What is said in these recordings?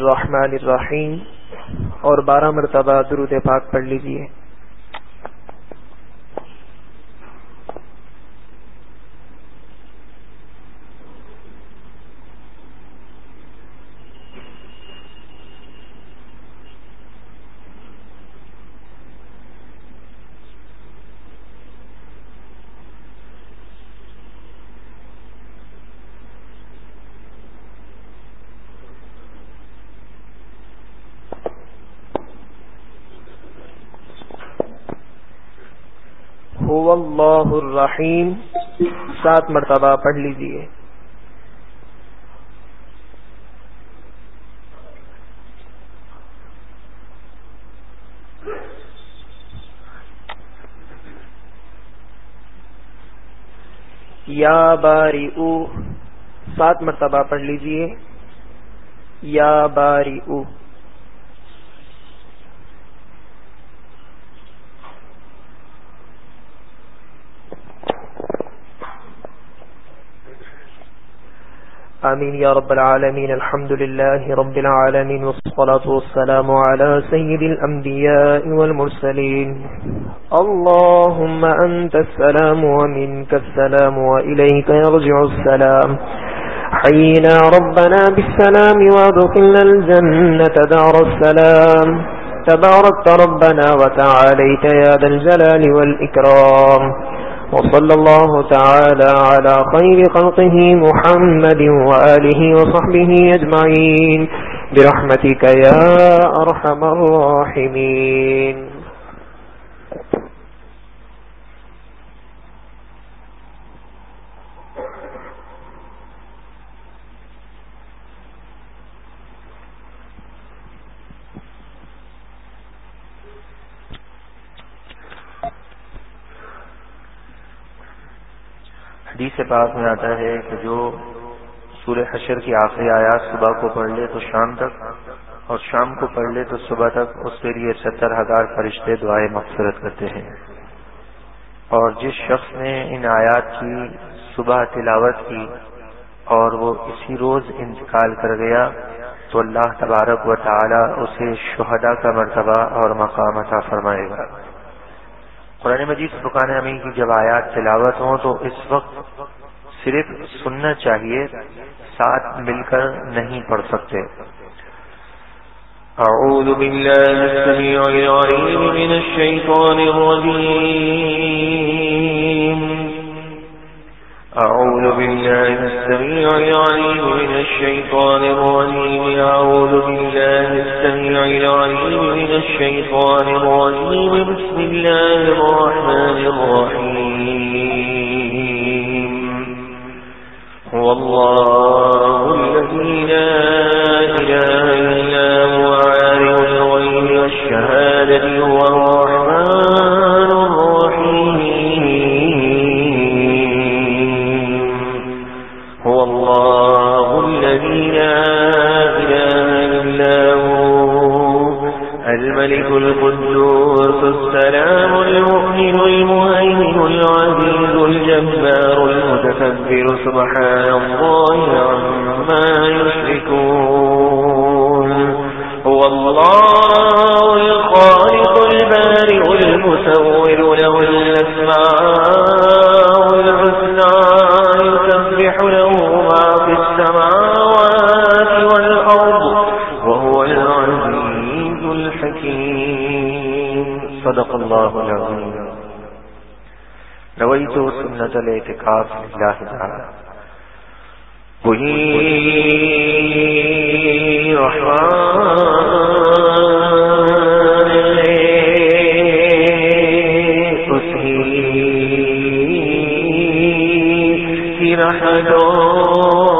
الرحمن الرحیم اور بارہ مرتبہ درود پاک پڑھ لیجیے اللہ الرحیم، سات مرتبہ پڑھ لیجیے یا باری او سات مرتبہ پڑھ لیجیے یا باری او آمين يا رب العالمين الحمد لله رب العالمين والصلاة والسلام على سيد الأنبياء والمرسلين اللهم أنت السلام ومنك السلام وإليك يرجع السلام. حينا ربنا بالسلام وادخلنا الجنة دار السلام. تباركت ربنا وتعاليت يا ذا الجلال والإكرام وصلى الله تعالى على خير خلقه محمد وآله وصحبه أجمعين برحمتك يا أرحم الراحمين حدیث پاک میں آتا ہے کہ جو سورہ حشر کی آخری آیات صبح کو پڑھ لے تو شام تک اور شام کو پڑھ لے تو صبح تک اس کے لیے ستر ہزار فرشتے دعائیں مغفرت کرتے ہیں۔ اور جس شخص نے ان آیات کی صبح تلاوت کی اور وہ اسی روز انتقال کر گیا تو اللہ تبارک و تعالی اسے شہدا کا مرتبہ اور مقام عطا فرمائے گا۔ قرآن مجید فقان امین کی جب آیات تلاوت ہوں تو اس وقت صرف سننا چاہیے، ساتھ مل کر نہیں پڑھ سکتے۔ أعوذ بالله السميع العليم من الشيطان الرجيم أعوذ بالله السميع العليم من الشيطان الرجيم. أعوذ بالله السميع العليم من الشيطان الرجيم. بسم الله الرحمن الرحيم. هو الله الذي لا إله إلا هو، عالم الغيب والشهادة، هو الرحمن الله الذي لا إله إلا هو، الملك القدوس، السلام المؤمن المهيمن العزيز الجبار المتكبر، سبحان الله عما يشركون. هو الله الخالق البارئ المسور له الأسماء صدق الله العظيم نويت سنة الاعتكاف لله تعالى وہی رحمان اسی کی رحلوں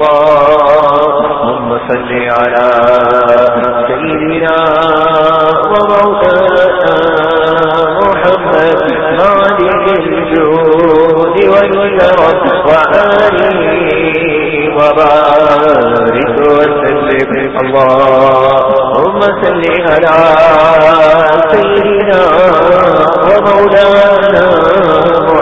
اللهم صل على سيدنا ومولانا محمد مالك الجود والكرم وآله وبارك وسلم. اللهم صل على سيدنا ومولانا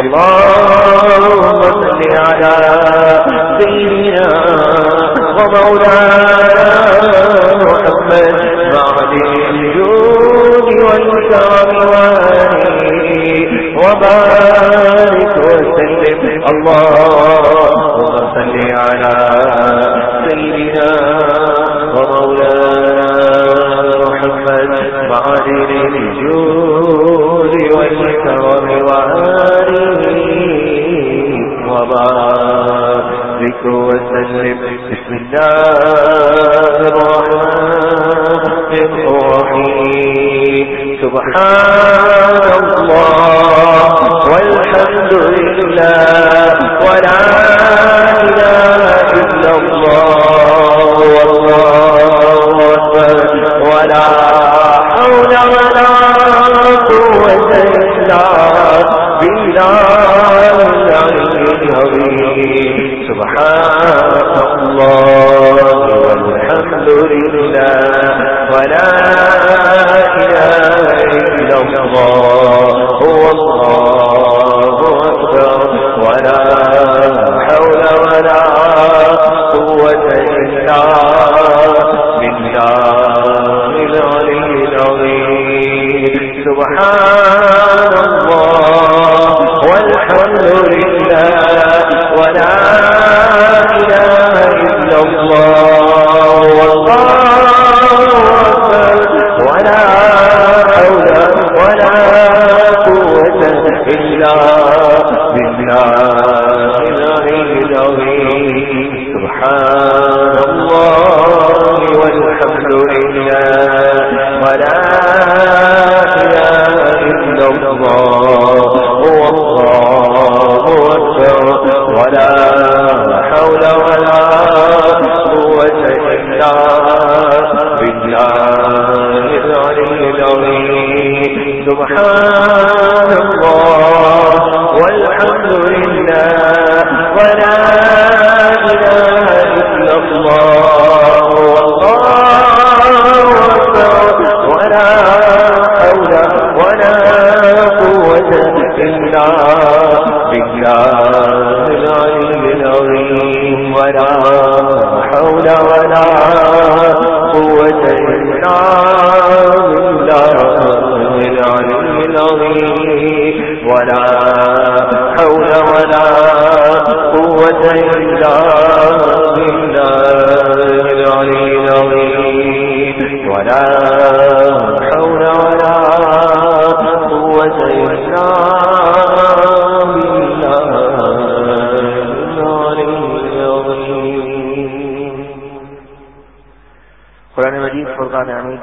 اللهم صل على سيدنا ومولانا محمد مالك الجود والكرم وبارك وسلم. اللهم صل على سيدنا ومولانا محمد الجود والكرم وبارك وسلم. بسم الله الرحمن الرحيم. سبحان الله والحمد لله ولا إله إلا الله. والله والحمد لله ولا إله إلا الله، هو الله أكبر ولا حول ولا قوة إلا بالله العلي العظيم. سبحان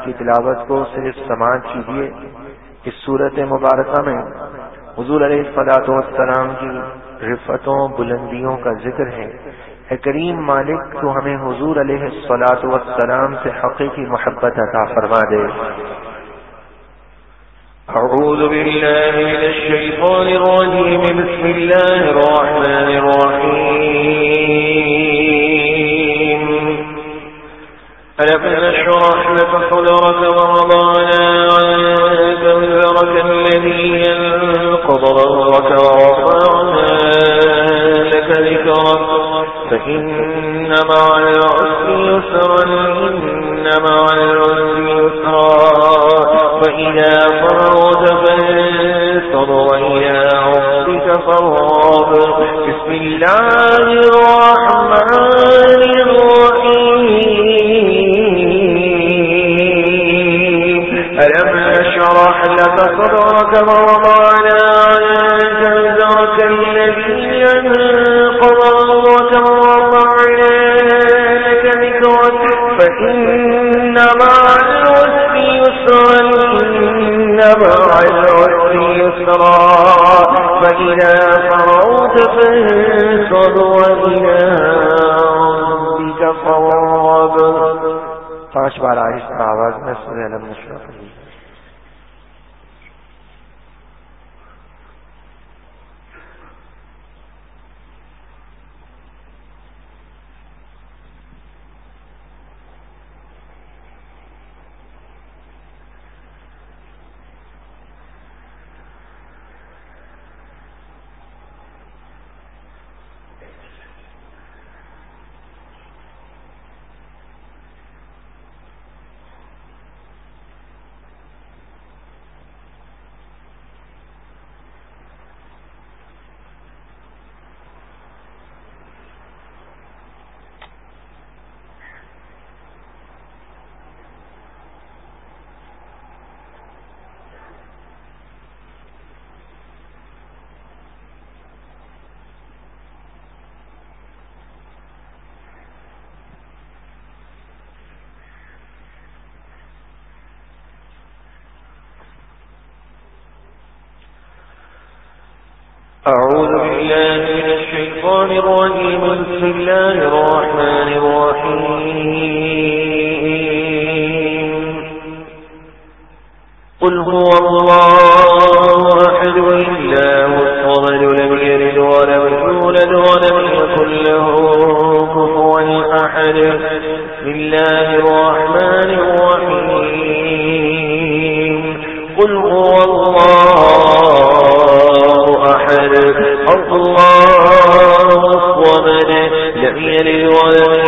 کی تلاوت کو صرف سماج کیجیے اس صورت مبارکہ میں حضور علیہ الفلاط والسلام کی رفتوں بلندیوں کا ذکر ہے۔ اے کریم مالک، تو ہمیں حضور علیہ السلاط والسلام سے حقیقی محبت عطا فرما دے۔ إن مع العسر يسرا فإذا فرغت فانصب وإلى ربك فارغب. بسم الله الرحمن الرحيم. ألم نشرح لك صدرك ووضعنا العسر يسرا وإلى ربك فارغب پانچ بار آہستہ آواز میں سورہ علم نشرہ پڑھی أعوذ بالله من الشيطان الرجيم. بسم الله الرحمن الرحيم. قل هو الله أحد الله الصمد لم يلد ولم يولد ولم يكن له كفوا أحد. بسم الرحمن الرحيم. قل هو الله أحد. الله أكبر لم يلد ولم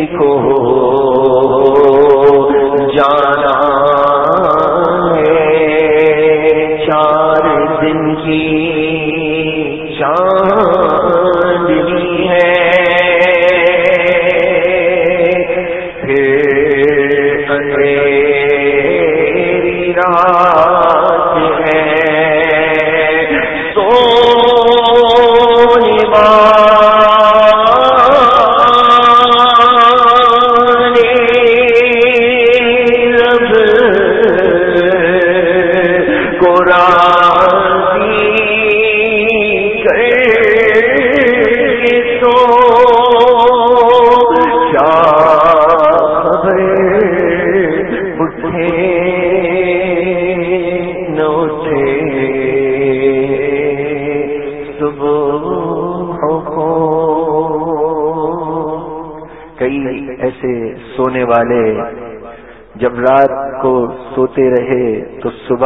اس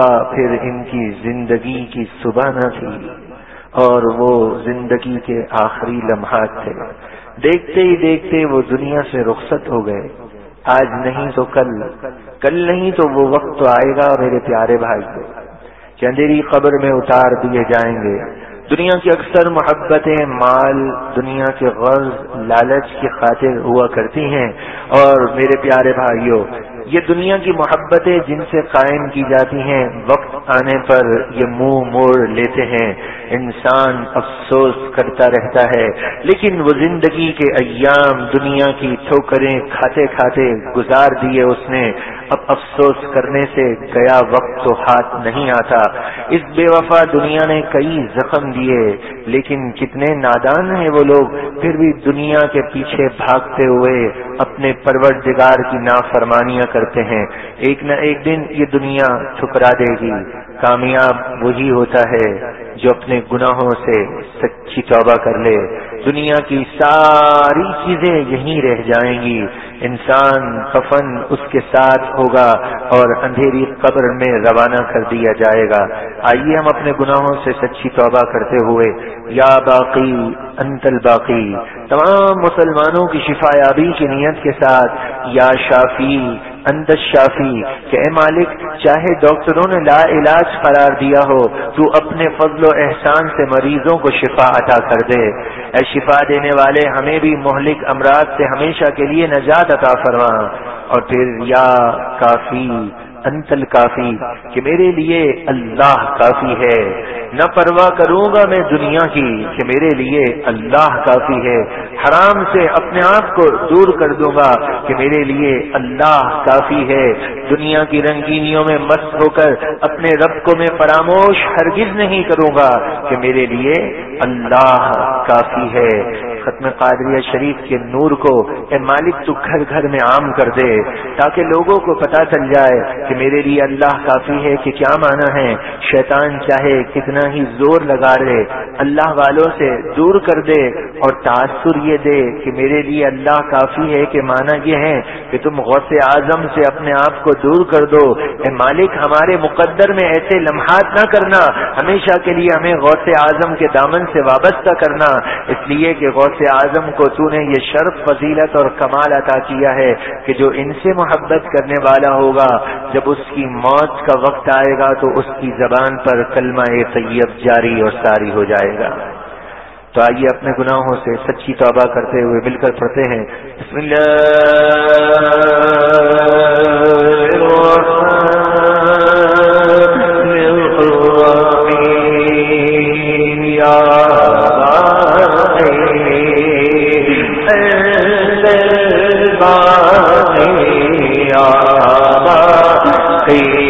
صبح پھر ان کی زندگی کی صبح نہ تھی اور وہ زندگی کے آخری لمحات تھے۔ دیکھتے ہی دیکھتے وہ دنیا سے رخصت ہو گئے۔ آج نہیں تو کل کل نہیں تو وہ وقت تو آئے گا، میرے پیارے بھائی۔ کہ اندھیری قبر میں اتار دیے جائیں گے۔ دنیا کی اکثر محبتیں مال، دنیا کے غرض، لالچ کی خاطر ہوا کرتی ہیں۔ اور میرے پیارے بھائیوں یہ دنیا کی محبتیں جن سے قائم کی جاتی ہیں، وقت آنے پر یہ منہ موڑ لیتے ہیں۔ انسان افسوس کرتا رہتا ہے، لیکن وہ زندگی کے ایام دنیا کی ٹھوکریں کھاتے کھاتے گزار دیے اس نے۔ اب افسوس کرنے سے گیا وقت تو ہاتھ نہیں آتا۔ اس بے وفا دنیا نے کئی زخم دیے، لیکن کتنے نادان ہیں وہ لوگ۔ پھر بھی دنیا کے پیچھے بھاگتے ہوئے اپنے پروردگار کی نافرمانیاں کرتے ہیں۔ ایک نہ ایک دن یہ دنیا ٹھکرا دے گی۔ کامیاب وہی ہوتا ہے جو اپنے گناہوں سے سچی توبہ کر لے۔ دنیا کی ساری چیزیں یہیں رہ جائیں گی۔ انسان کفن اس کے ساتھ ہوگا اور اندھیری قبر میں روانہ کر دیا جائے گا۔ آئیے ہم اپنے گناہوں سے سچی توبہ کرتے ہوئے۔ یا باقی انتل باقی تمام مسلمانوں کی شفا یابی کی نیت کے ساتھ۔ یا شافی اندر شافی کہ اے مالک، چاہے ڈاکٹروں نے لا علاج قرار دیا ہو، تو اپنے فضل و احسان سے مریضوں کو شفا عطا کر دے۔ اے شفا دینے والے، ہمیں بھی مہلک امراض سے ہمیشہ کے لیے نجات عطا فرما۔ اور پھر یا کافی انتل کافی، کہ میرے لیے اللہ کافی ہے۔ نہ پرواہ کروں گا میں دنیا کی کہ میرے لیے اللہ کافی ہے۔ حرام سے اپنے آپ کو دور کر دوں گا کہ میرے لیے اللہ کافی ہے۔ دنیا کی رنگینیوں میں مست ہو کر اپنے رب کو میں فراموش ہرگز نہیں کروں گا کہ میرے لیے اللہ کافی ہے۔ ختم قادریہ شریف کے نور کو اے مالک تو گھر گھر میں عام کر دے تاکہ لوگوں کو پتا چل جائے کہ میرے لیے اللہ کافی ہے کہ کیا مانا ہے۔ شیطان چاہے کتنا ہی زور لگا رہے اللہ والوں سے دور کر دے اور تاثر یہ دے کہ میرے لیے اللہ کافی ہے کہ مانا یہ ہے کہ تم غوث اعظم سے اپنے آپ کو دور کر دو۔ اے مالک، ہمارے مقدر میں ایسے لمحات نہ کرنا۔ ہمیشہ کے لیے ہمیں غوث اعظم کے دامن سے وابستہ کرنا۔ اس لیے کہ غوث اعظم کو تو نے یہ شرف فضیلت اور کمال عطا کیا ہے کہ جو ان سے محبت کرنے والا ہوگا، جب اس کی موت کا وقت آئے گا تو اس کی زبان پر کلمہ طیب جاری اور ساری ہو جائے گا۔ تو آئیے اپنے گناہوں سے سچی توبہ کرتے ہوئے مل کر پڑھتے ہیں۔ بسم واہ باقی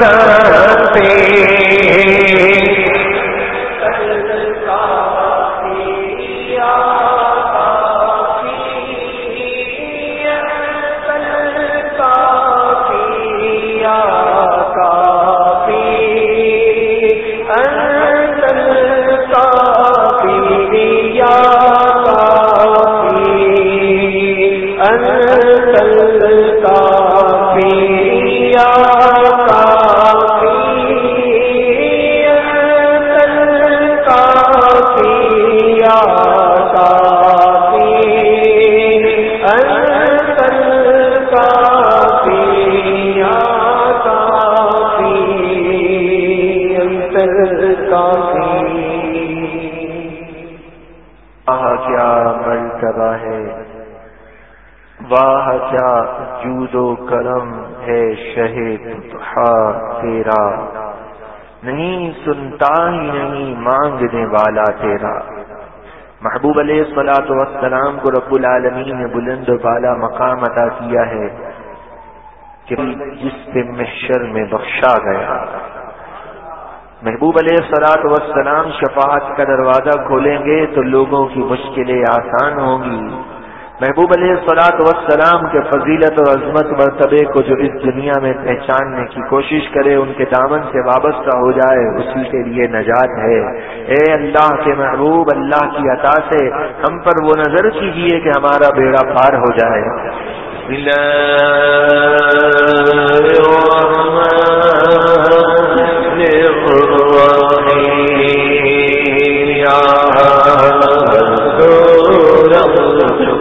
سکتے نہیں سنتا ہی نہیں مانگنے والا تیرا۔ محبوب علیہ السلاۃ وسلام کو رب العالمین نے بلند و بالا مقام عطا کیا ہے کہ جس سے محشر میں بخشا گیا۔ محبوب علیہ سلاط وسلام شفاعت کا دروازہ کھولیں گے تو لوگوں کی مشکلیں آسان ہوں گی۔ محبوب علیہ السلاط وسلام کے فضیلت اور عظمت مرتبے کو جو اس دنیا میں پہچاننے کی کوشش کرے، ان کے دامن سے وابستہ ہو جائے اسی کے لیے نجات ہے۔ اے اللہ کے محبوب، اللہ کی عطا سے ہم پر وہ نظر کیجیے کہ ہمارا بیڑا پار ہو جائے۔ بسم اللہ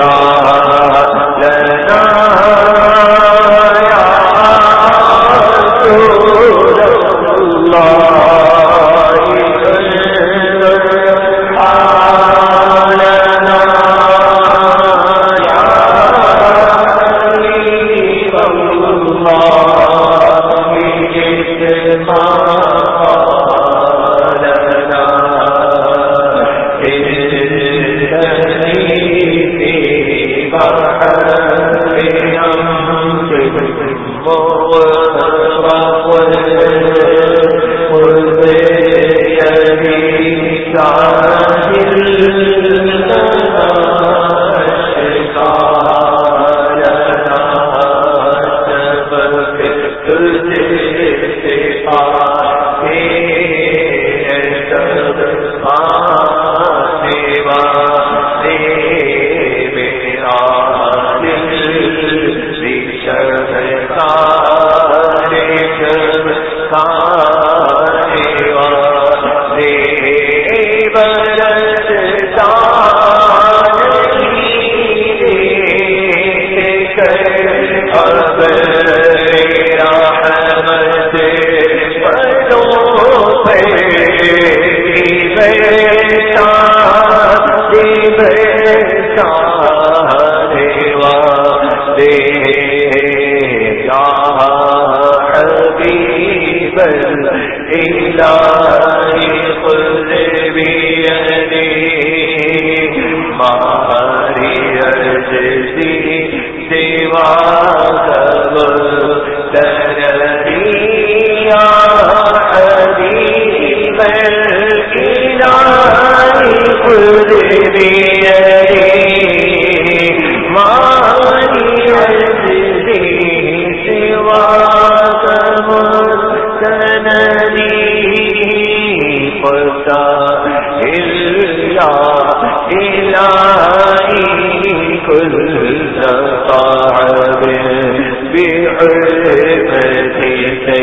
کا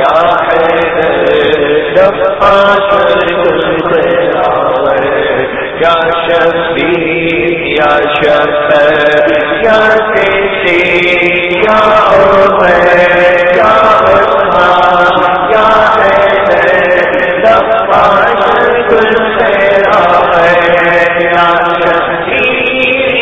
کیا ہے کیا شبیر کیا شب کیا کیسے کیا کیا ہے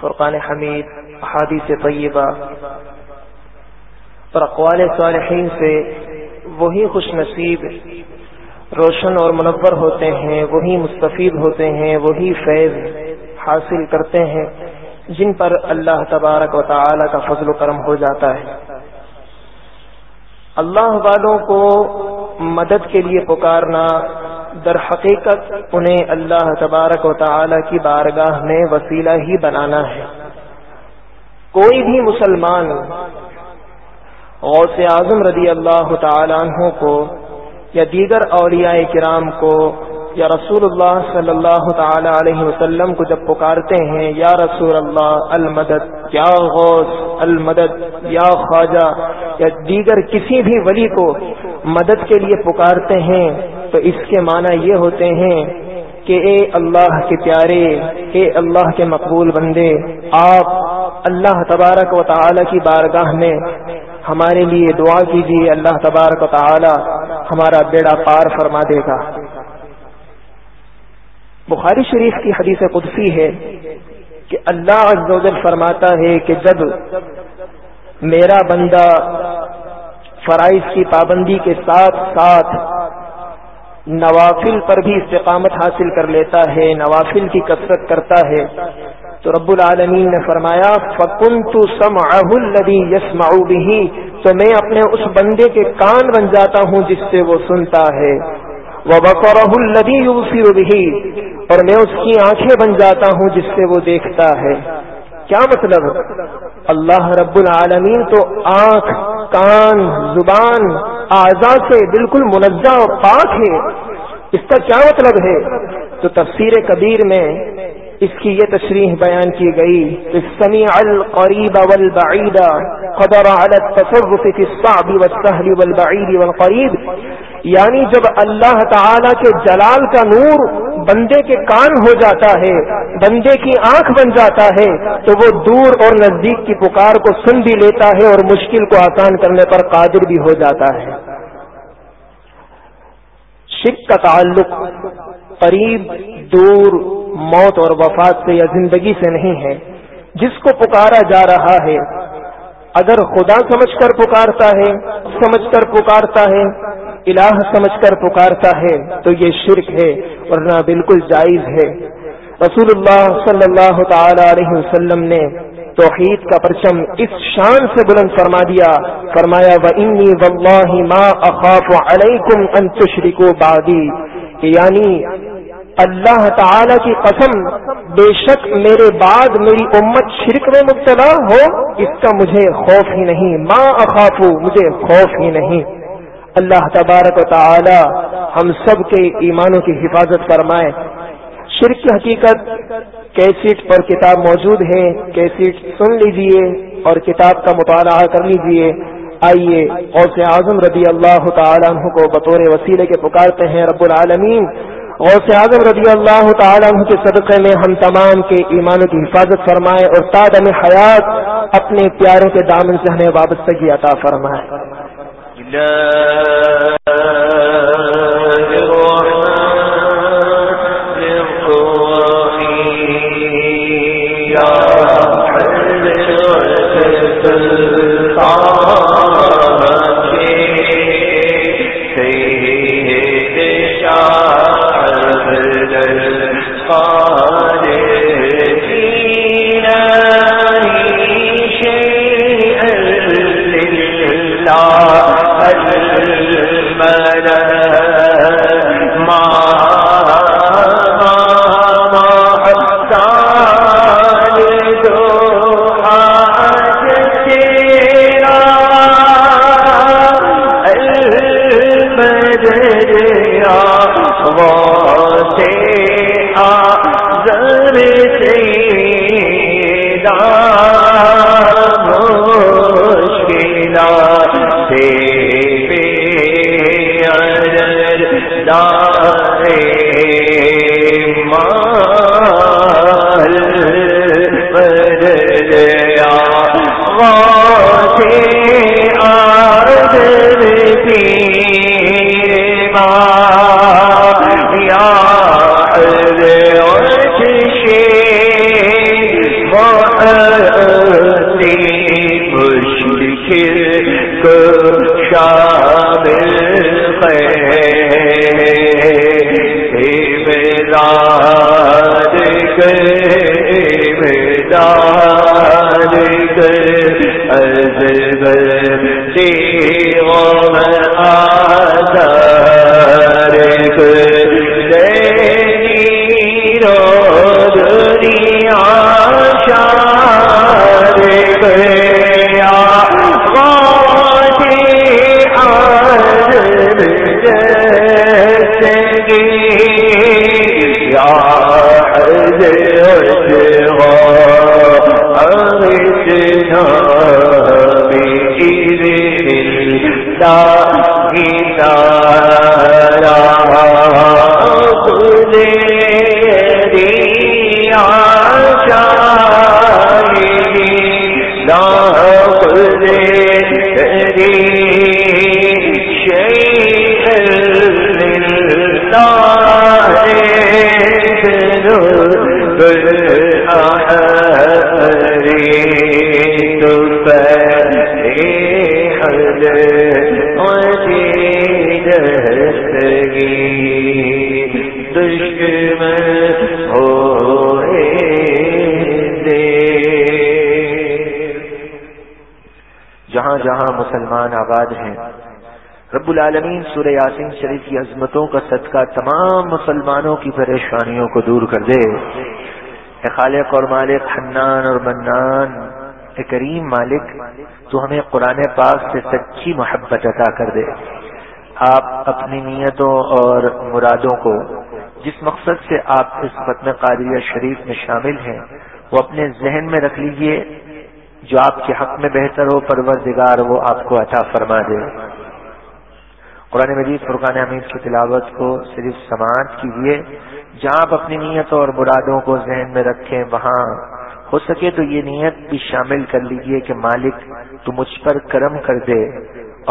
فرقان حمید، احادیث طیبہ۔ اور اقوال صالحین سے وہی خوش نصیب، روشن اور منور ہوتے ہیں، وہی مستفید ہوتے ہیں، وہی فیض حاصل کرتے ہیں، جن پر اللہ تبارک و تعالی کا فضل و کرم ہو جاتا ہے۔ اللہ والوں کو مدد کے لیے پکارنا در حقیقت انہیں اللہ تبارک و تعالی کی بارگاہ میں وسیلہ ہی بنانا ہے۔ کوئی بھی مسلمان غوث اعظم رضی اللہ تعالی عنہ کو یا دیگر اولیاء کرام کو یا رسول اللہ صلی اللہ تعالی علیہ وسلم کو جب پکارتے ہیں، یا رسول اللہ المدد، یا غوث، المدد، یا خواجہ، یا دیگر کسی بھی ولی کو مدد کے لیے پکارتے ہیں تو اس کے معنی یہ ہوتے ہیں کہ اے اللہ کے پیارے، اے اللہ کے مقبول بندے، آپ اللہ تبارک و تعالی کی بارگاہ میں ہمارے لیے دعا کیجیے اللہ تبارک و تعالی ہمارا بیڑا پار فرما دے گا۔ بخاری شریف کی حدیث قدسی ہے کہ اللہ عز و جل فرماتا ہے کہ جب میرا بندہ فرائض کی پابندی کے ساتھ ساتھ نوافل پر بھی استقامت حاصل کر لیتا ہے، نوافل کی کثرت کرتا ہے۔ تو رب العالمین نے فرمایا فکن تو سم الدی یس بھی تو میں اپنے اس بندے کے کان بن جاتا ہوں جس سے وہ سنتا ہے۔ وہ بقور الدی یوسی بھی اور میں اس کی آنکھیں بن جاتا ہوں جس سے وہ دیکھتا ہے۔ کیا مطلب؟ اللہ رب العالمین تو آنکھ، کان، زبان اعضاء سے بالکل منزہ اور پاک ہے اس کا کیا مطلب ہے؟ تو تفسیر کبیر میں اس کی یہ تشریح بیان کی گئی کہ سمیع القریب والبعید قدر على التصرف في الصعب والسهل والبعید والقریب. یعنی جب اللہ تعالی کے جلال کا نور بندے کے کان ہو جاتا ہے، بندے کی آنکھ بن جاتا ہے، تو وہ دور اور نزدیک کی پکار کو سن بھی لیتا ہے اور مشکل کو آسان کرنے پر قادر بھی ہو جاتا ہے۔ شک کا تعلق قریب دور، موت اور وفات سے یا زندگی سے نہیں ہے۔ جس کو پکارا جا رہا ہے، اگر خدا سمجھ کر پکارتا ہے، سمجھ کر پکارتا ہے الہ سمجھ کر پکارتا ہے تو یہ شرک ہے ورنہ بالکل جائز ہے۔ رسول اللہ صلی اللہ تعالی علیہ وسلم نے توحید کا پرچم اس شان سے بلند فرما دیا۔ فرمایا و انی واللہ ما اخاف علیکم ان تشرکو بعدی یعنی اللہ تعالی کی قسم، بے شک میرے بعد میری امت شرک میں مبتلا ہو، اس کا مجھے خوف ہی نہیں۔ ما اخاف مجھے خوف ہی نہیں۔ اللہ تبارک و تعالی ہم سب کے ایمانوں کی حفاظت فرمائے۔ شرک کی حقیقت کیسٹ پر کتاب موجود ہے، کیسٹ سن لیجیے اور کتاب کا مطالعہ کر لیجیے۔ آئیے اور سے اعظم رضی اللہ تعالیٰ عنہ کو بطور وسیلے کے پکارتے ہیں، رب العالمین۔ غوث اعظم رضی اللہ تعالیٰ عنہ کے صدقے میں ہم تمام کے ایمانوں کی حفاظت فرمائے اور تادم حیات اپنے پیاروں کے دامن سے ہمیں وابستگی عطا فرمائے۔ آباد العالمین سورہ یاسین شریف کی عظمتوں کا صدقہ تمام مسلمانوں کی پریشانیوں کو دور کر دے۔ اے خالق اور مالک حنان اور منان، اے کریم مالک، تو ہمیں قرآن پاک سے سچی محبت عطا کر دے۔ آپ اپنی نیتوں اور مرادوں کو، جس مقصد سے آپ اس ختم قادریہ شریف میں شامل ہیں، وہ اپنے ذہن میں رکھ لیجیے۔ جو آپ کے حق میں بہتر ہو، پروردگار وہ آپ کو عطا فرما دے۔ قرآن مجید، فرقان حمید کی تلاوت کو صرف سماعت کیجیے۔ جہاں آپ اپنی نیتوں اور مرادوں کو ذہن میں رکھیں، وہاں ہو سکے تو یہ نیت بھی شامل کر لیجیے کہ مالک تو مجھ پر کرم کر دے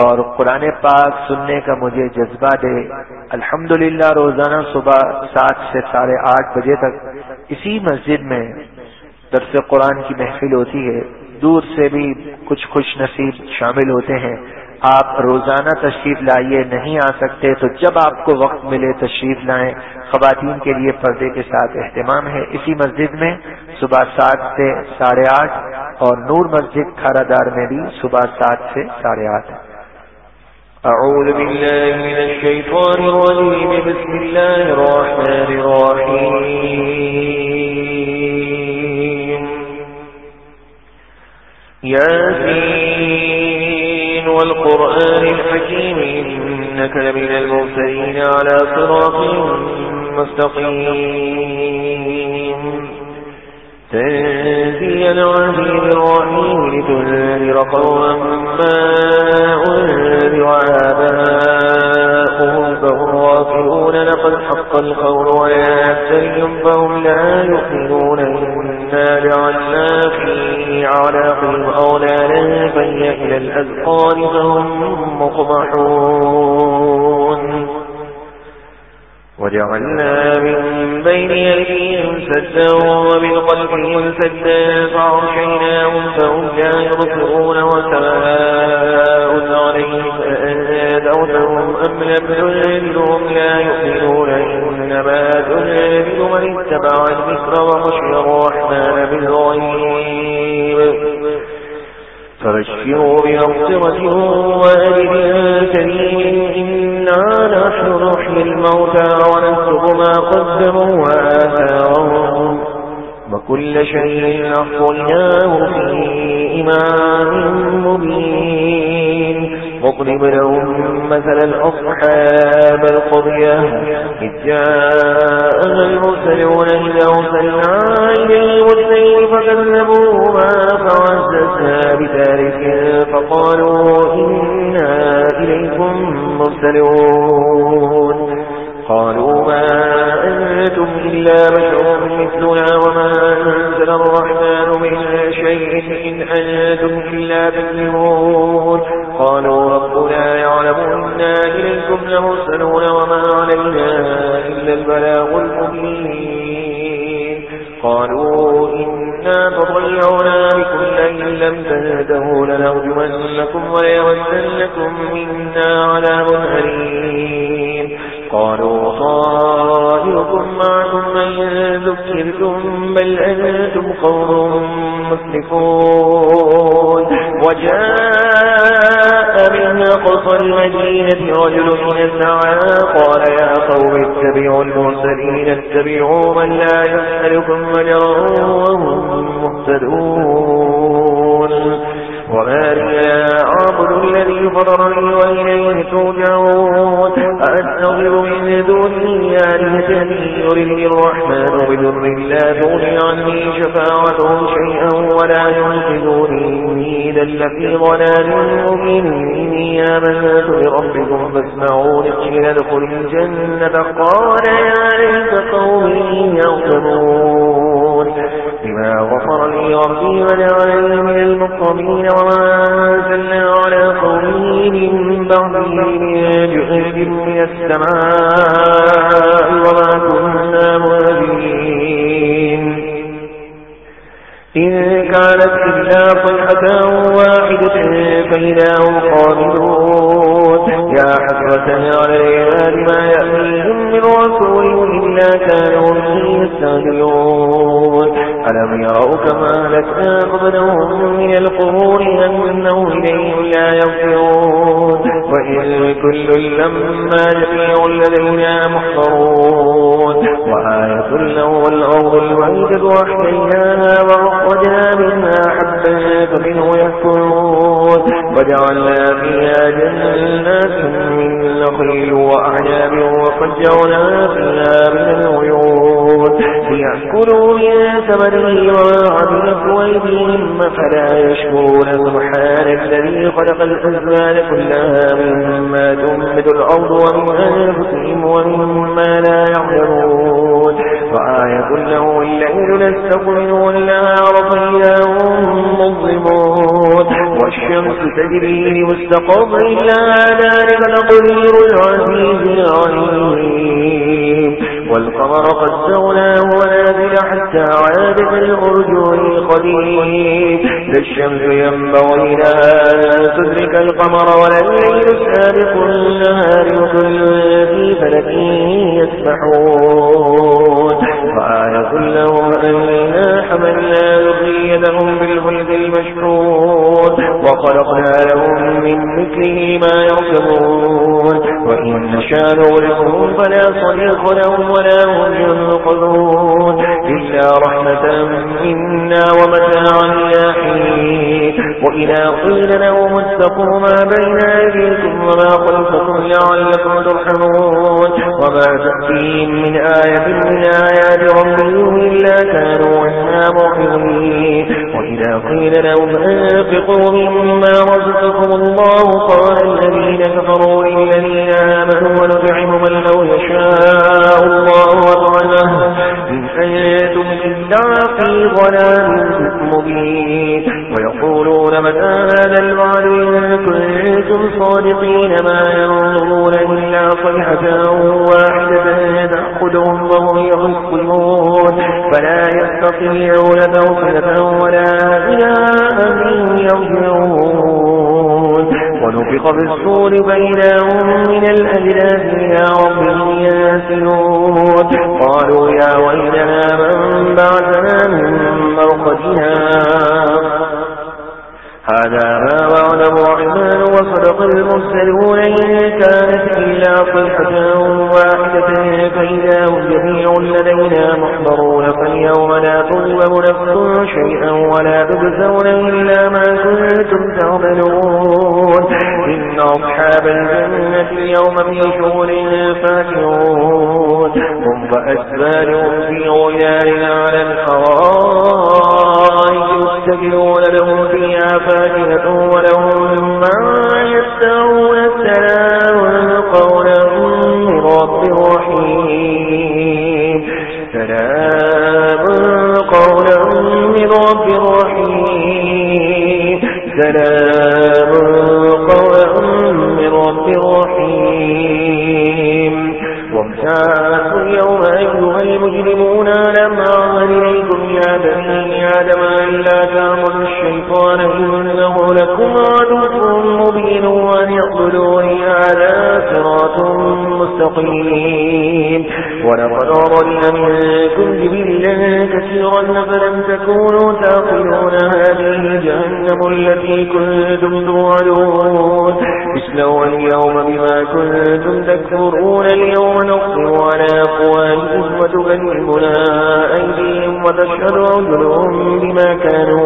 اور قرآن پاک سننے کا مجھے جذبہ دے۔ الحمد روزانہ صبح سات سے ساڑھے آٹھ بجے تک اسی مسجد میں درس قرآن کی محفل ہوتی ہے۔ دور سے بھی کچھ خوش نصیب شامل ہوتے ہیں۔ آپ روزانہ تشریف لائیے، نہیں آ سکتے، تو جب آپ کو وقت ملے تشریف لائیں۔ خواتین کے لیے پردے کے ساتھ اہتمام ہے۔ اسی مسجد میں صبح سات سے ساڑھے آٹھ اور نور مسجد کھارا دار میں بھی صبح سات سے ساڑھے آٹھ أعوذ بالله من الشيطان الرجيم بسم الله الرحمن الرحيم ياسين والقرآن الحكيم، إنك لمن المرسلين على صراط مستقيم. تنزيل العزيز الرحيم، لتنذر قوما ما أنذر آباؤهم، فهم غافلون لقد حق القول ولا أكثرهم فهم لا يؤمنون. إنا جعلنا في علاقهم أولانا فهي إلى الأذقان فهم مقبحون وجعلنا من بين يديهم سدا ومن خلفهم سدا فعرشيناهم فهم لا يبصرون وسواء عليهم أأنذرتهم أم لم تنذرهم لا يؤمنون إنما تنذر من اتبع الذكر وخشي الرحمن بالغيب فبشروا بمغفرة وأجر كريم إنا نحن نحيي الموتى ونكتب ما قدموا وآثارهم وكل شيء أحصيناه في إمام مبين واضرب لهم مثلا أصحاب القضية إذ جاء المرسلون إذا أرسلنا إليهم اثنين فكذبوهما فعززنا بثالث فقالوا إنا إليكم مرسلون قالوا ما أنتم إلا بشر ذكرتم بل أنتم قوم مسلكون وجاء من قصر المدينة رجل يسعى قال يا قوم اتبعوا المرسلين اتبعوا من لا يسألكم مجرا وهم مهتدون وما لي أعبد الذي فضرني وإليه ترجعون أأستغفر من دونه آلهة يرني الرحمن بذر لا تغني عني شفاعتهم شيئا ولا ينقذوني إذا لفي ضلال مبين إني آمنت بربكم فاسمعون قيل ادخل الجنة قال يا ليت قومي يغفرون بما غفر لي ربي وجعلني من المكرمين وما أنزلنا على قومه من بعده من جهد من السماء يا على العباد ما يأتيهم من رسول إلا كانوا به يستهزئون. ألم يروا كما أهلكنا قبلهم من القرون أنه إليهم لا يغفرون وإن كل لما جميع لدينا محضرون. وآية له الأرض الميتة وأحييناها وأخرجنا منها حبا فمنه يأكلون. وجعلنا وفجرنا فيها من العيون ليأكلوا من ثمره وما عملت أيديهم فلا يشكرون سبحان الذي خلق الأزمان كلها مما تنبت الأرض ومن أنفسهم ومما لا يعلمون وآية له الليل نستق منه النهار فإذا هم مظلمون والشمس تجري لمستقر لها ذلك تقدير العزيز العليم. والقمر قدرناه ونازل حتى عاد كالأرجون القديم. لا الشمس ينبغي لها أن تدرك القمر ولا الليل سابق النهار وكل في فلك يسبحون. وآية لهم أنا حملنا ذريتهم بالفلك المشحون. وخلقنا لهم من مثله ما يركبون وإن نشاء نغرقهم فلا صديق لهم ولا هم ينقذون. إلا رحمة منا ومتاعا إلى حين. وإذا قيل لهم اتقوا ما بين أيديكم وما خلفكم لعلكم ترحمون. وما تأتيهم من آية من آيات ربهم إلا كانوا عنها معرضين. وإذا قيل لهم أنفقوا مما مما رزقكم الله قال الذين كفروا للذين آمنوا ونطعم من لو يشاء الله وطعنه إن أنتم إلا في ضلال مبين. ويقولون متى هذا الوعد إن كنتم صادقين؟ ما ينظرون إلا صيحة واحدة تأخذهم وهم يغسلون فلا يستطيعون توفة ولا إلى ونفق بالصور بينهم من الأجلاف يا ربهم ينسلون قالوا يا ويلنا من بعثنا من مرقدنا هذا ما وعد الرحمن وصدق المرسلون إن كانت إلا صيحة واحدة فإذا هم جميع لدينا محضرون فاليوم لا تظلم نفس شيئا ولا تجزون إلا ما كنتم تعملون. إن أصحاب الجنة اليوم في شغل فاكهون. هم فأسبالهم في غيار على الحرائق يتكئون له فيها فاكهة ولهم مما مستقيم ولقد أضل منكم جبلا كثيرا فلم تكونوا تعقلون هذه جهنم التي كنتم توعدون اسلوا اليوم بما كنتم تكفرون اليوم نقصر على أقوالهم وتبلغنا أيديهم وتشهد أرجلهم بما كانوا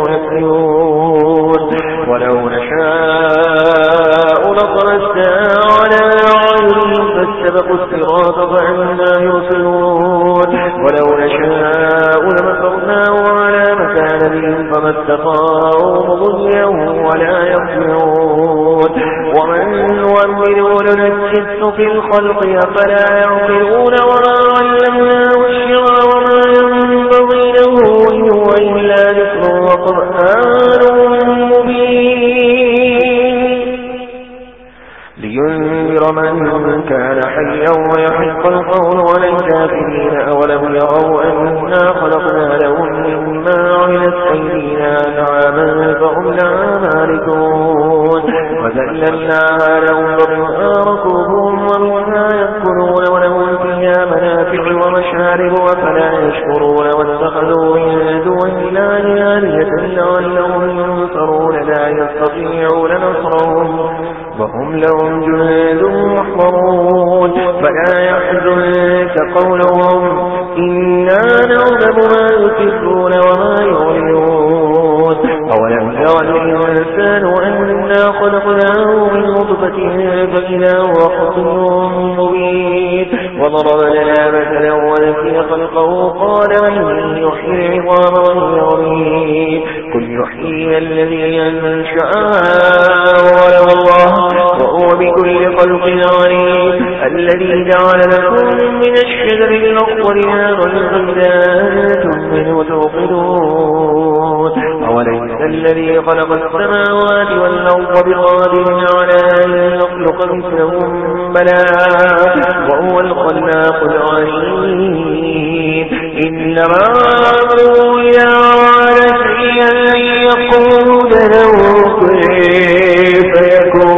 الخلق أفلا يعقلون قل يحيي الذي أنشأها ولو الله وهو بكل خلق عليم الذي جعل لكم من الشجر الأخضر نارا فإذا منه توقدون أوليس الذي خلق السماوات والأرض بقادر على أن يخلق مثلهم بلى وهو الخلاق العليم إنما أمره إلى يقول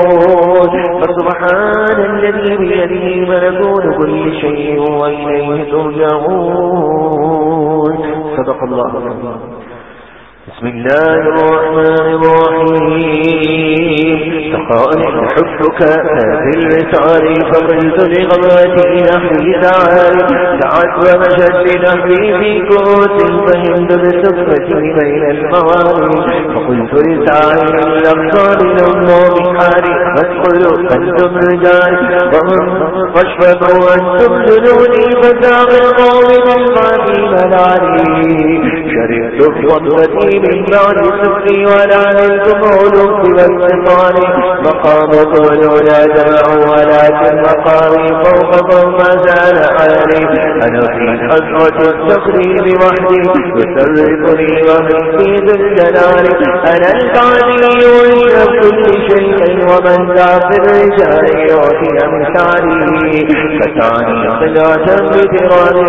له فسبحان الذي بيده ملكوت كل شيء وإليه ترجعون. صدق الله العظيم. بسم الله الرحمن الرحيم. تقال حبك هذه الوسعار فقلت لغماتي نحوي تعالي دعت ومشت بنحوي في كوت فهمت بسفرتي بين المواري فقلت لسعي الأبصار لما بحالي فادخلوا أنتم رجال وهم فاشفقوا أنتم دنوني فتاغ القوم بالمعدي ملالي شربت بوضتي من بعد سكري ولا نلتم علوك والسلطان مقام طول فوق فوق زال أنا في حسرة التقريب وحدي يسرقني ومن في الجلال أنا وإلى كل شيء ومن ذا في الرجال يعطي أمثالي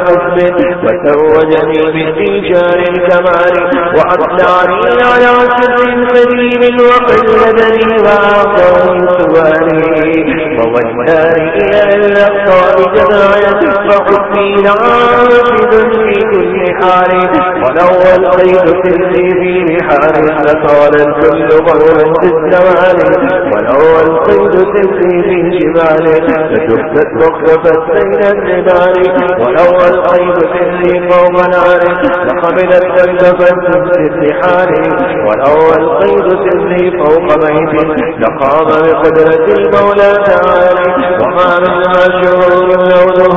حسب وتوجني تيجار وأطلعني على سر سليم وقلدني وأعطاني سؤالي ووداني إلى الأقطار جماعة فحبي نافذ في كل حال ولو القيد سري في بحار لصار الكل غرا في الزمان ولو القيد سري في جبال لتفتت واختفت بين الجبال ولو القيد سري فوق نار لقبلت والتفت السحار والأول قيد سري فوق بيت لقام بقدرة المولى تعالى وما من مشهور لونه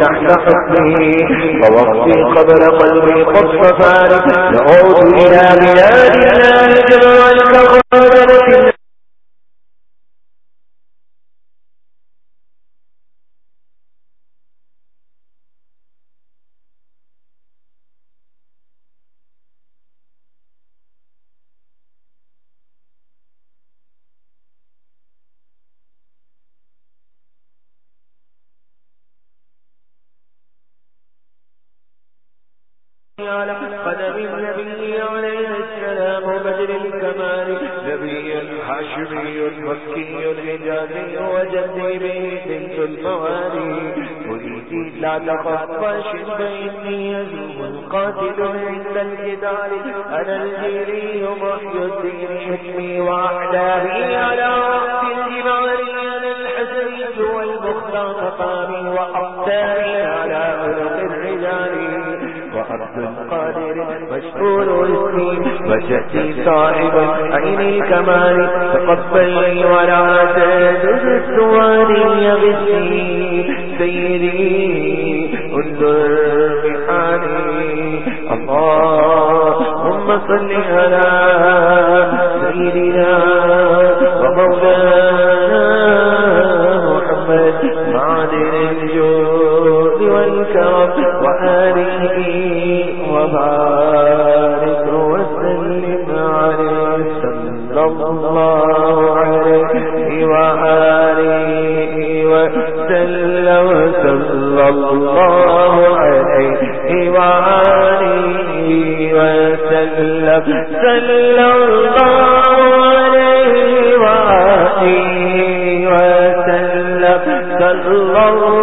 تحت حكمه ووقتي قبل قلبي قد صفاني نعود إلى بلاد الله جل كقادرة صلى الله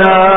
اللہ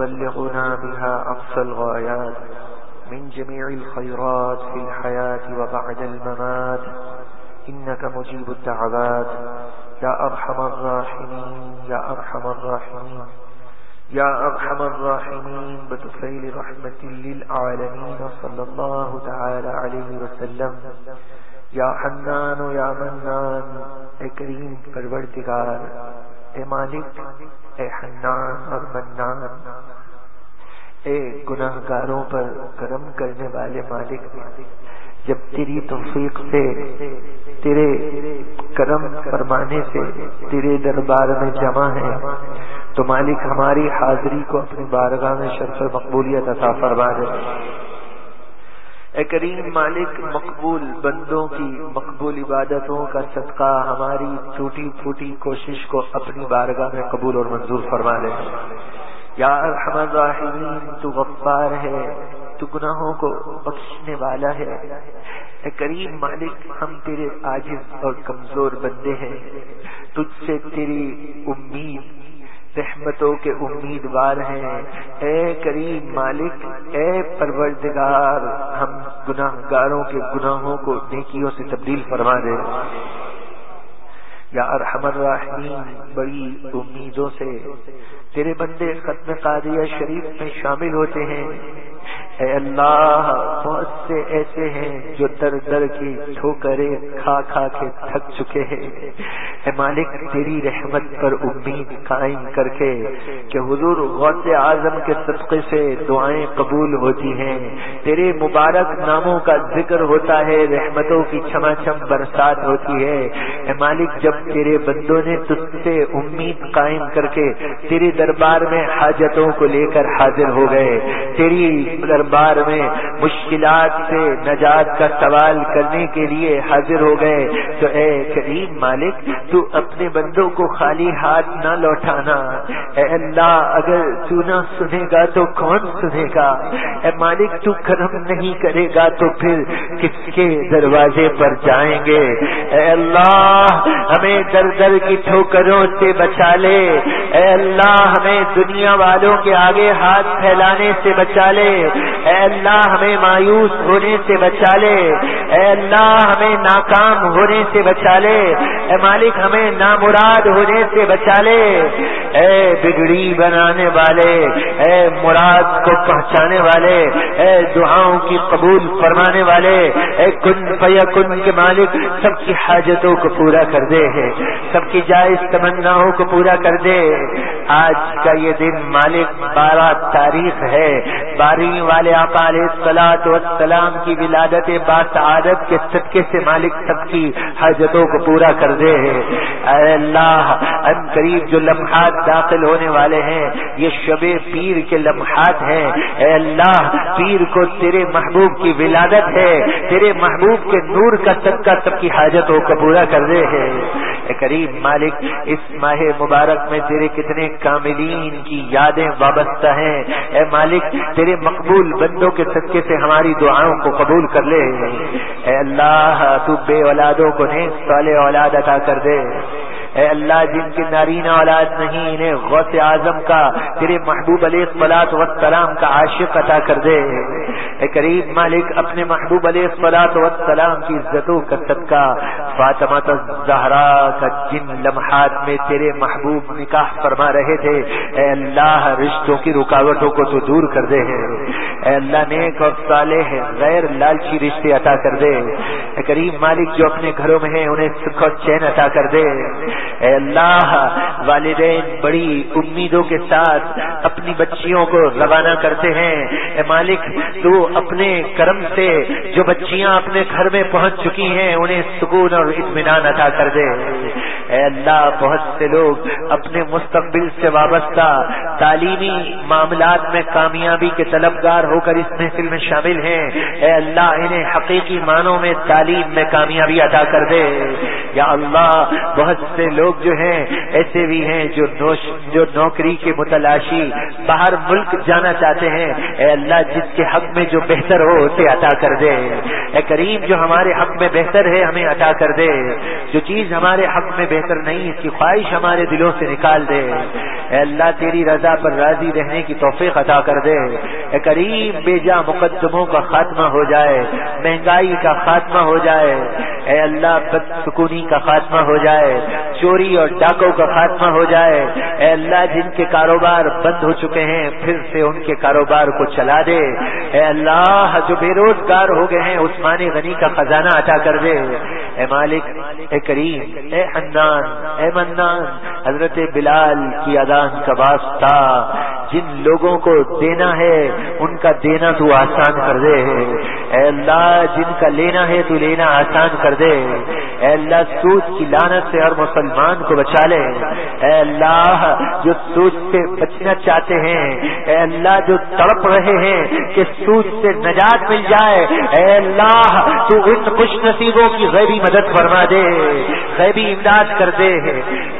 تبلغنا بها أقصى الغايات من جميع الخيرات في الحياة وبعد الممات. إنك مجيب الدعوات. يا أرحم الراحمين، يا أرحم الراحمين. يا أرحم الراحمين بتفيل رحمة للعالمين صلى الله تعالى عليه وسلم. يا حنان، يا منان، اے کریم پروردگار اے مالک، اے حنان اور منان، اے گناہ گاروں پر کرم کرنے والے مالک، جب تیری توفیق سے، تیرے کرم فرمانے سے تیرے دربار میں جمع ہے تو مالک ہماری حاضری کو اپنی بارگاہ میں شرف مقبولیت عطا فرما دے۔ اے کریم مالک، مقبول بندوں کی مقبول عبادتوں کا صدقہ، ہماری ٹوٹی پھوٹی کوشش کو اپنی بارگاہ میں قبول اور منظور فرما دے یا ارحم الراحمین، تو غفار ہے، تو گناہوں کو بخشنے والا ہے۔ اے کریم مالک، ہم تیرے عاجز اور کمزور بندے ہیں، تجھ سے تیری امید رحمتوں کے امیدوار ہیں۔ اے کریم مالک، اے پروردگار، ہم گناہ گاروں کے گناہوں کو نیکیوں سے تبدیل فرما دے یا ارحم الراحمین، بڑی امیدوں سے۔ تیرے بندے ختم قادیہ شریف میں شامل ہوتے ہیں۔ اے اللہ، بہت سے ایسے ہیں جو در در کی ٹھوکرے کھا کھا کے تھک چکے ہیں۔ اے مالک، تیری رحمت پر امید قائم کر کے کہ حضور غوث اعظم کے صدقے سے دعائیں قبول ہوتی ہیں۔ تیرے مبارک ناموں کا ذکر ہوتا ہے، رحمتوں کی چھما چھم برسات ہوتی ہے۔ اے مالک، جب تیرے بندوں نے تجھ سے امید قائم کر کے تیرے دربار میں حاجتوں کو لے کر حاضر ہو گئے، تیری دربار دربار میں مشکلات سے نجات کا سوال کرنے کے لیے حاضر ہو گئے۔ تو اے کریم مالک، تو اپنے بندوں کو خالی ہاتھ نہ لوٹانا۔ اے اللہ، اگر تو نہ سنے گا تو کون سنے گا؟ اے مالک، تو کرم نہیں کرے گا تو پھر کس کے دروازے پر جائیں گے؟ اے اللہ، ہمیں در در کی ٹھوکروں سے بچا لے۔ اے اللہ، ہمیں دنیا والوں کے آگے ہاتھ پھیلانے سے بچا لے۔ اے اللہ ہمیں مایوس ہونے سے بچا لے۔ اے اللہ ہمیں ناکام ہونے سے بچا لے۔ اے مالک ہمیں نامراد ہونے سے بچا لے۔ اے بگڑی بنانے والے، اے مراد کو پہنچانے والے، اے دعاؤں کی قبول فرمانے والے، اے کن پیا کن کے مالک، سب کی حاجتوں کو پورا کر دے سب کی جائز تمناؤں کو پورا کر دے۔ آج کا یہ دن مالک بارہ تاریخ ہے۔ بارہویں والے علیہ سلاد والسلام کی ولادت باسعادت کے صدقے سے مالک سب کی حاجتوں کو پورا کر دے اے اللہ، ان قریب جو لمحات داخل ہونے والے ہیں، یہ شب پیر کے لمحات ہیں۔ اے اللہ، پیر کو تیرے محبوب کی ولادت ہے، تیرے محبوب کے نور کا صدقہ سب کی حاجتوں کو پورا کر دے ہے اے کریم مالک، اس ماہ مبارک میں تیرے کتنے کاملین کی یادیں وابستہ ہیں۔ اے مالک، تیرے مقبول بندوں کے صدقے سے ہماری دعاؤں کو قبول کر لے۔ اے اللہ، تو بے اولادوں کو نیک صالح اولاد عطا کر دے۔ اے اللہ جن کی نارینہ اولاد نہیں، انہیں غوث اعظم کا، تیرے محبوب علیہ فلاط وسلام کا عاشق عطا کر دے۔ اے قریب مالک، اپنے محبوب علیہ فلاط وسلام کی عزتوں کا۔ صدقہ فاطمہ زہرا کا جن لمحات میں تیرے محبوب نکاح فرما رہے تھے، اے اللہ رشتوں کی رکاوٹوں کو تو دور کر دے۔ اے اللہ نیک اور صالح غیر لالچی رشتے عطا کر دے۔ اے کریم مالک، جو اپنے گھروں میں ہیں، انہیں سکھ اور چین عطا کر دے۔ اے اللہ، والدین بڑی امیدوں کے ساتھ اپنی بچیوں کو روانہ کرتے ہیں۔ اے مالک، تو اپنے کرم سے جو بچیاں اپنے گھر میں پہنچ چکی ہیں، انہیں سکون اور اطمینان عطا کر دے۔ اے اللہ، بہت سے لوگ اپنے مستقبل سے وابستہ تعلیمی معاملات میں کامیابی کے طلبگار ہو کر اس محفل میں شامل ہیں۔ اے اللہ، انہیں حقیقی معنوں میں تعلیم میں کامیابی عطا کر دے۔ یا اللہ، بہت سے لوگ جو ہیں، ایسے بھی ہیں جو نوش، جو نوکری کے متلاشی، باہر ملک جانا چاہتے ہیں۔ اے اللہ، جس کے حق میں جو بہتر ہو، اسے عطا کر دے۔ اے کریم، جو ہمارے حق میں بہتر ہے، ہمیں عطا کر دے۔ جو چیز ہمارے حق میں بہتر نہیں، اس کی خواہش ہمارے دلوں سے نکال دے۔ اے اللہ، تیری رضا پر راضی رہنے کی توفیق عطا کر دے۔ اے کریم، بے جا مقدموں کا خاتمہ ہو جائے۔ مہنگائی کا خاتمہ ہو جائے۔ اے اللہ بد سکونی کا خاتمہ ہو جائے۔ چوری اور ڈاکوں کا خاتمہ ہو جائے۔ اے اللہ، جن کے کاروبار بند ہو چکے ہیں، پھر سے ان کے کاروبار کو چلا دے۔ اے اللہ، جو بے روزگار ہو گئے ہیں عثمان غنی کا خزانہ عطا کر دے۔ اے مالک، اے کریم، اے حنان، اے منان، حضرت بلال کی اذان کا واسطہ۔ جن لوگوں کو دینا ہے، ان کا دینا تو آسان کر دے۔ اے اللہ، جن کا لینا ہے تو لینا آسان کر دے۔ اے اللہ سوچ کی لانت سے ہر مسلمان کو بچا لے۔ اے اللہ، جو سوچ سے بچنا چاہتے ہیں، اے اللہ، جو تڑپ رہے ہیں کہ سوچ سے نجات مل جائے، اے اللہ، تو ان خوش نصیبوں کی غیبی مدد فرما دے، غیبی امداد کر دے۔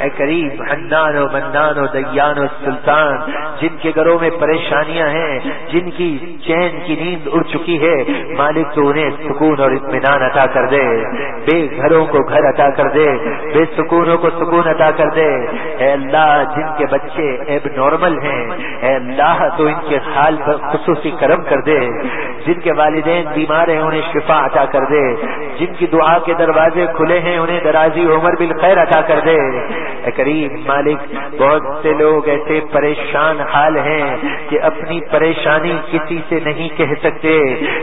اے قریب حنان و منان و دیان و سلطان، جن کے گھروں میں پریشانیاں ہیں، جن کی چین کی نیند اڑ چکی ہے، مالک تو انہیں سکون اور اطمینان عطا کر دے۔ بے گھروں کو گھر عطا کر دے، بے سکونوں کو سکون عطا کر دے۔ اے اللہ، جن کے بچے ایب نارمل ہیں، اے اللہ، تو ان کے حال پر خصوصی کرم کر دے۔ جن کے والدین بیمار ہیں، انہیں شفا عطا کر دے۔ جن کی دعا کے دروازے کھلے ہیں، انہیں درازی عمر بالخیر عطا کر دے۔ اے کریم مالک، بہت سے لوگ ایسے پریشان حال ہیں کہ اپنی پریشانی کسی سے نہیں کہہ سکتے۔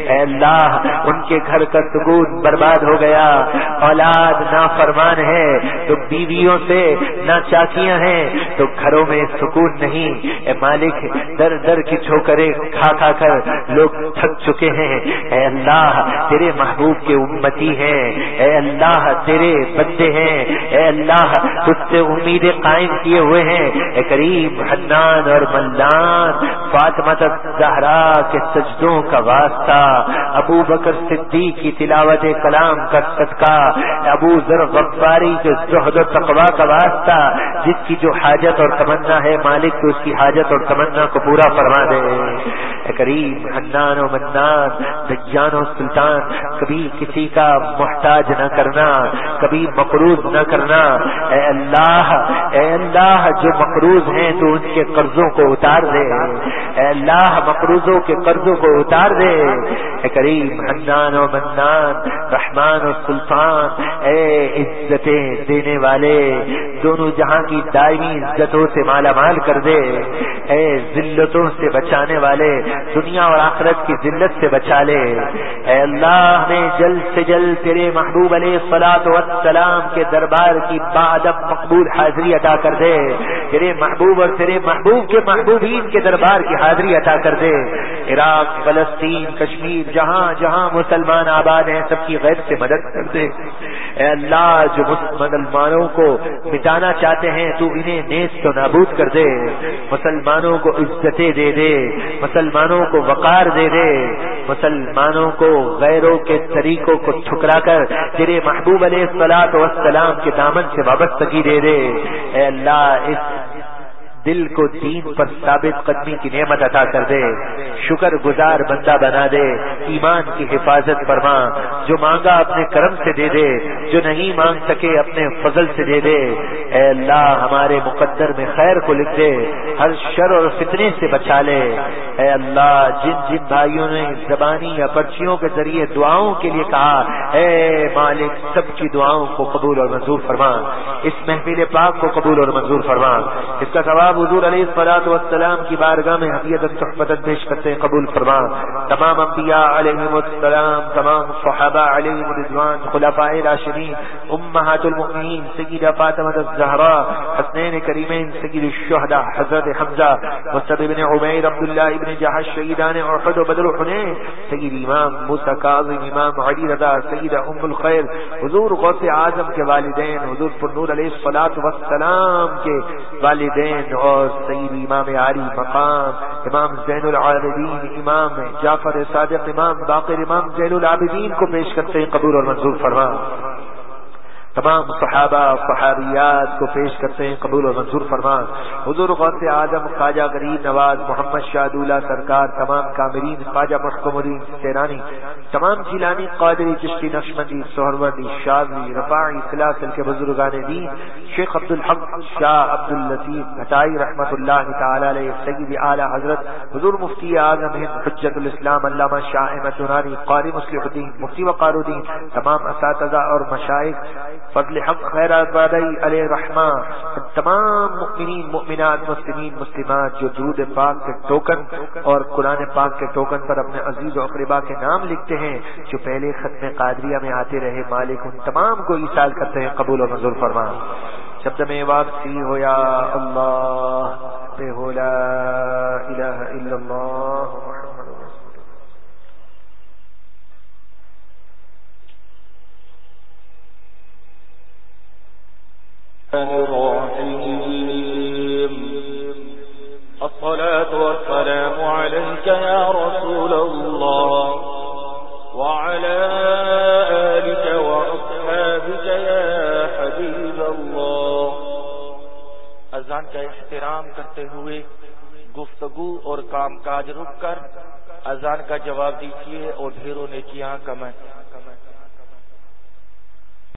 اے اللہ، ان کے گھر کا سکون برباد ہو گیا۔ اولاد اولاد نہ فرمان ہے، تو بیویوں سے نہ چاکیاں ہیں، تو گھروں میں سکون نہیں۔ اے مالک، در در کی چھوکرے کھا کھا کر لوگ تھک چکے ہیں۔ اے اللہ، تیرے محبوب کے امتی ہیں۔ اے اللہ، تیرے بندے ہیں۔ اے اللہ، تجھ سے امیدیں قائم کیے ہوئے ہیں۔ اے کریم حنان اور ملان، فاطمہ زہرا کے سجدوں کا واسطہ، ابو بکر صدیق کی تلاوت کلام کا صدقہ ابو ذر غفاری کے زہد و تقوا کا واسطہ، جس کی جو حاجت اور تمنا ہے، مالک تو اس کی حاجت اور تمنا کو پورا فرما دے۔ کریم، حنان و منان، دجان و سلطان، کبھی کسی کا محتاج نہ کرنا، کبھی مقروض نہ کرنا۔ اے اللہ اے اللہ، جو مقروض ہیں تو ان کے قرضوں کو اتار دے۔ اے اللہ، مقروضوں کے قرضوں کو اتار دے۔ اے کریم، حنان و منان، رحمان و سلطان، اے عزتیں دینے والے۔ دونوں جہاں کی دائمی عزتوں سے مالا مال کر دے۔ اے ذلتوں سے بچانے والے، دنیا اور آخرت کی ذلت سے بچا لے۔ اے اللہ نے جلد سے جلد تیرے محبوب علیہ فلاط والسلام کے دربار کی بادب مقبول حاضری عطا کر دے۔ تیرے محبوب اور تیرے محبوب کے محبوبین کے دربار کی حاضری عطا کر دے۔ عراق، فلسطین، کشمیر، جہاں جہاں مسلمان آباد ہیں، سب کی غیر سے مدد کر دے۔ اے اللہ، جو مسلمانوں کو مٹانا چاہتے ہیں، تو انہیں نیز تو نابود کر دے۔ مسلمانوں کو عزتیں دے دے۔ مسلمانوں کو وقار دے دے۔ مسلمانوں کو غیروں کے طریقوں کو ٹھکرا کر تیرے محبوب علیہ السلاط وسلام کے دامن سے وابستگی دے دے۔ اے اللہ، اس دل کو دین پر ثابت قدمی کی نعمت عطا کر دے، شکر گزار بندہ بنا دے، ایمان کی حفاظت فرما، جو مانگا اپنے کرم سے دے دے، جو نہیں مانگ سکے اپنے فضل سے دے دے۔ اے اللہ، ہمارے مقدر میں خیر کو لکھ دے، ہر شر اور فتنے سے بچا لے۔ اے اللہ، جن جن بھائیوں نے زبانی یا پرچیوں کے ذریعے دعاؤں کے لیے کہا، اے مالک، سب کی دعاؤں کو قبول اور منظور فرما۔ اس محفل پاک کو قبول اور منظور فرما۔ اس کا ثواب آپ حضور علیہ السلاط والسلام کی بارگاہ میں حقیقت تحفت پیش کرتے ہیں قبول فرما۔ تمام انبیاء علیہ السلام، تمام صحابہ علیہ رضوان، خلفاء راشدین، امہات المؤمنین، سید فاطمہ الزہراء حسنین کریمین، سید الشہداء، حضرت حمزہ مصطفی بن عمیر، عبداللہ ابن جہش، شہیدان احد و بدر حنین سید امام موسیٰ کاظم، امام علی رضا، سید ام الخیر، حضور غوث اعظم کے والدین، حضور پر نور علیہ الصلوۃ والسلام کے والدین اور سعید امام علی، مقام، امام زین العابدین، امام جعفر صادق، امام باقر، امام زین العابدین کو پیش کرتے ہیں قبول اور منظور فرما۔ تمام صحابہ، صحابیات کو پیش کرتے ہیں، قبول و منظور فرما حضور غوث اعظم، خواجہ غریب نواز، محمد شاد اللہ سرکار، تمام کامرین، خواجہ محکم الدین سیرانی، تمام جیلانی، قادری، چشتی نقشمندی سہروردی شاذی رفاعی سلاسل کے بزرگان دین، شیخ عبد الحق شاہ عبد الطیف بھٹائی رحمۃ اللہ تعالی علیہ سید اعلی حضرت، حضور مفتی اعظم ہند، حجت الاسلام، علامہ شاہ احمد قاری مسلم الدین، مفتی وقار الدین، تمام اساتذہ اور مشائق فضل حق خیرات بادئی علیہ رحمٰ تمام مؤمنین، مؤمنات، مسلمین، مسلمات جو درود پاک کے ٹوکن اور قرآن پاک کے ٹوکن پر اپنے عزیز و اقربا کے نام لکھتے ہیں، جو پہلے ختم قادریہ میں آتے رہے، مالک ان تمام کو ایسال کرتے ہیں قبول و منظور فرما۔ شبد میں واپسی ہو یا اللہ بے ہو لا الہ الا اللہ الرحيم الصلاة والسلام عليك يا رسول الله وعلى آلك وأصحابك يا حبيب الله. اذان کا احترام کرتے ہوئے گفتگو اور کام کاج رک کر اذان کا جواب دیجیے اور ڈھیروں نے کیا کمیں